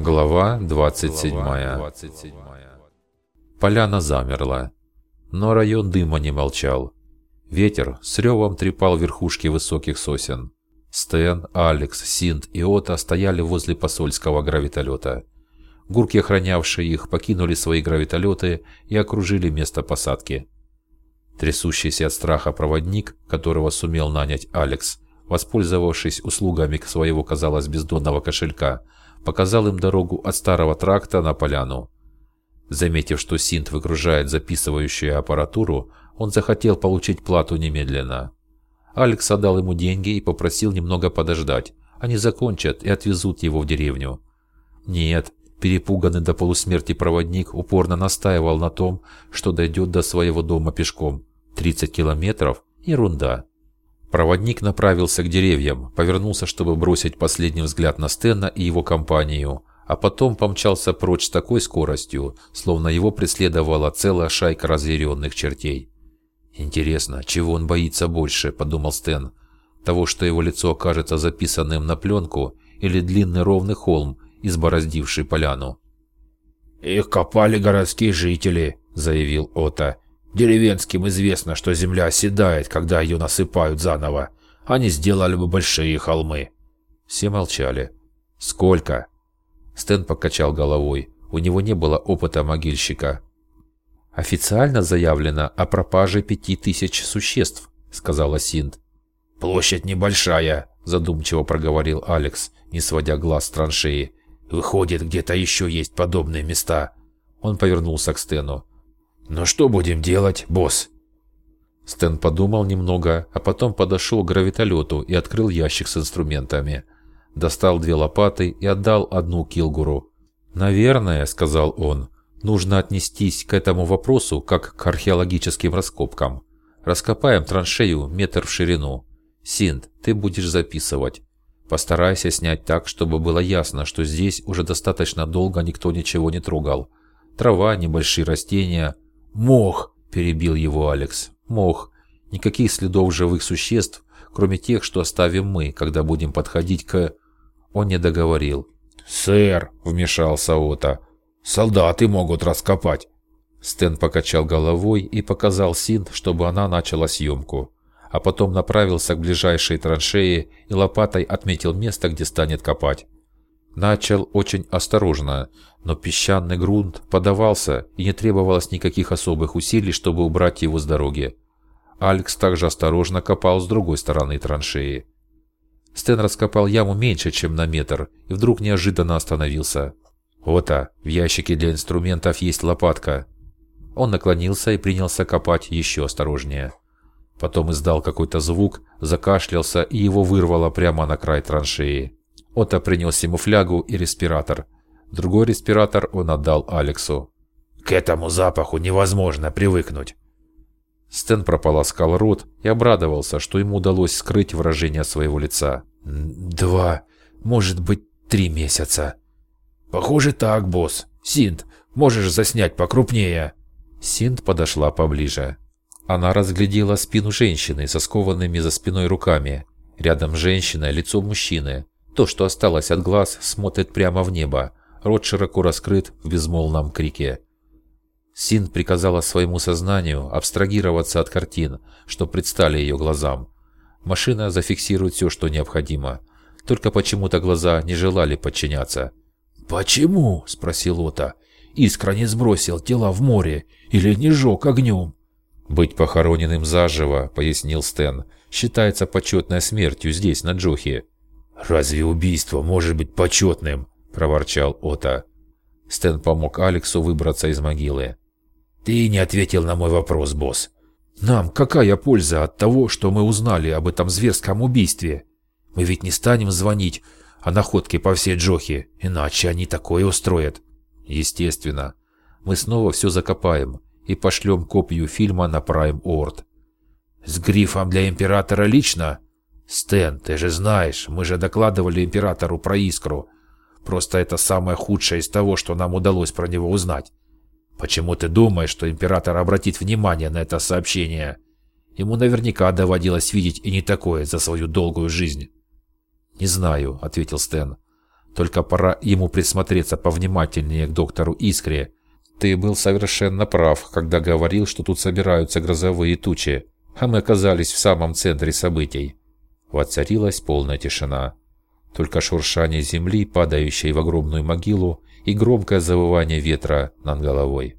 Глава 27. Поляна замерла, но район дыма не молчал. Ветер с ревом трепал верхушки высоких сосен. Стэн, Алекс, Синт и Ота стояли возле посольского гравитолета. Гурки, охранявшие их, покинули свои гравитолеты и окружили место посадки. Трясущийся от страха проводник, которого сумел нанять Алекс, воспользовавшись услугами своего, казалось, бездонного кошелька, показал им дорогу от старого тракта на поляну. Заметив, что Синт выгружает записывающую аппаратуру, он захотел получить плату немедленно. Алекс отдал ему деньги и попросил немного подождать. Они закончат и отвезут его в деревню. Нет, перепуганный до полусмерти проводник упорно настаивал на том, что дойдет до своего дома пешком. 30 километров – ерунда. Проводник направился к деревьям, повернулся, чтобы бросить последний взгляд на Стена и его компанию, а потом помчался прочь с такой скоростью, словно его преследовала целая шайка разъяренных чертей. «Интересно, чего он боится больше?» – подумал Стэн. «Того, что его лицо окажется записанным на пленку, или длинный ровный холм, избороздивший поляну?» «Их копали городские жители», – заявил Ота. Деревенским известно, что земля оседает, когда ее насыпают заново. Они сделали бы большие холмы. Все молчали. «Сколько?» Стэн покачал головой. У него не было опыта могильщика. «Официально заявлено о пропаже пяти тысяч существ», — сказала Синд. «Площадь небольшая», — задумчиво проговорил Алекс, не сводя глаз с траншеи. «Выходит, где-то еще есть подобные места». Он повернулся к Стэну. «Ну что будем делать, босс?» Стэн подумал немного, а потом подошел к гравитолету и открыл ящик с инструментами. Достал две лопаты и отдал одну Килгуру. «Наверное», — сказал он, — «нужно отнестись к этому вопросу как к археологическим раскопкам. Раскопаем траншею метр в ширину. Синт, ты будешь записывать. Постарайся снять так, чтобы было ясно, что здесь уже достаточно долго никто ничего не трогал. Трава, небольшие растения, «Мох!» – перебил его Алекс. «Мох. Никаких следов живых существ, кроме тех, что оставим мы, когда будем подходить к...» Он не договорил. «Сэр!» – вмешался Ота. «Солдаты могут раскопать!» Стэн покачал головой и показал Син, чтобы она начала съемку. А потом направился к ближайшей траншее и лопатой отметил место, где станет копать. Начал очень осторожно, но песчаный грунт подавался и не требовалось никаких особых усилий, чтобы убрать его с дороги. Алекс также осторожно копал с другой стороны траншеи. Стэн раскопал яму меньше, чем на метр, и вдруг неожиданно остановился. «Ота, в ящике для инструментов есть лопатка». Он наклонился и принялся копать еще осторожнее. Потом издал какой-то звук, закашлялся и его вырвало прямо на край траншеи. Ота принес ему флягу и респиратор – Другой респиратор он отдал Алексу. «К этому запаху невозможно привыкнуть». Стэн прополоскал рот и обрадовался, что ему удалось скрыть выражение своего лица. «Два, может быть, три месяца». «Похоже так, босс. Синт, можешь заснять покрупнее?» Синт подошла поближе. Она разглядела спину женщины со скованными за спиной руками. Рядом женщина, лицо мужчины. То, что осталось от глаз, смотрит прямо в небо, рот широко раскрыт в безмолвном крике. Син приказала своему сознанию абстрагироваться от картин, что предстали ее глазам. Машина зафиксирует все, что необходимо. Только почему-то глаза не желали подчиняться. «Почему?» – спросил Ота. «Искра не сбросил тела в море или не жег огнем?» «Быть похороненным заживо», – пояснил Стэн, – «считается почетной смертью здесь, на Джохе». «Разве убийство может быть почетным?» – проворчал Ота. Стэн помог Алексу выбраться из могилы. «Ты не ответил на мой вопрос, босс. Нам какая польза от того, что мы узнали об этом зверском убийстве? Мы ведь не станем звонить о находке по всей Джохе, иначе они такое устроят. Естественно. Мы снова все закопаем и пошлем копию фильма на Prime Орд. С грифом для Императора лично? Стэн, ты же знаешь, мы же докладывали Императору про Искру. Просто это самое худшее из того, что нам удалось про него узнать. Почему ты думаешь, что император обратит внимание на это сообщение? Ему наверняка доводилось видеть и не такое за свою долгую жизнь. «Не знаю», — ответил Стэн. Только пора ему присмотреться повнимательнее к доктору Искре. Ты был совершенно прав, когда говорил, что тут собираются грозовые тучи, а мы оказались в самом центре событий. Воцарилась полная тишина. Только шуршание земли, падающей в огромную могилу, и громкое завывание ветра над головой.